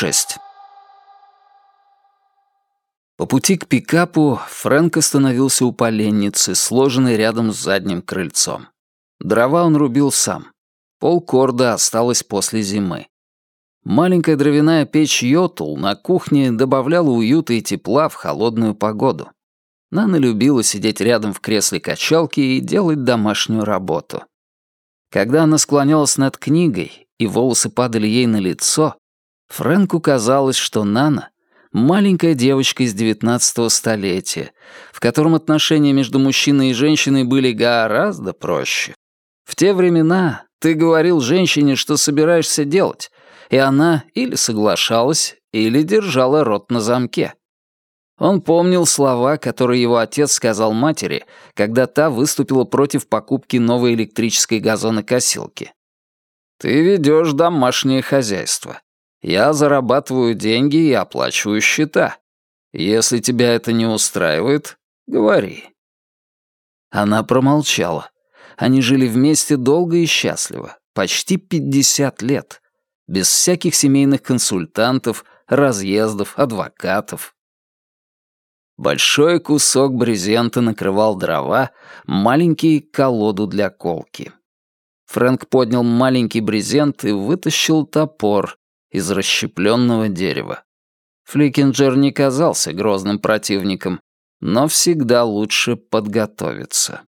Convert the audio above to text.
6. По пути к пикапу Фрэнк остановился у поленницы, сложенной рядом с задним крыльцом. Дрова он рубил сам. Полкорда осталось после зимы. Маленькая дровяная печь Йотул на кухне добавляла уюта и тепла в холодную погоду. Нана любила сидеть рядом в кресле качалки и делать домашнюю работу. Когда она склонялась над книгой, и волосы падали ей на лицо, Фрэнку казалось, что Нана — маленькая девочка из девятнадцатого столетия, в котором отношения между мужчиной и женщиной были гораздо проще. В те времена ты говорил женщине, что собираешься делать, и она или соглашалась, или держала рот на замке. Он помнил слова, которые его отец сказал матери, когда та выступила против покупки новой электрической газонокосилки. «Ты ведешь домашнее хозяйство. Я зарабатываю деньги и оплачиваю счета. Если тебя это не устраивает, говори». Она промолчала. Они жили вместе долго и счастливо, почти 50 лет, без всяких семейных консультантов, разъездов, адвокатов. Большой кусок брезента накрывал дрова, маленький — колоду для колки. Фрэнк поднял маленький брезент и вытащил топор из расщепленного дерева. Фликинджер не казался грозным противником, но всегда лучше подготовиться.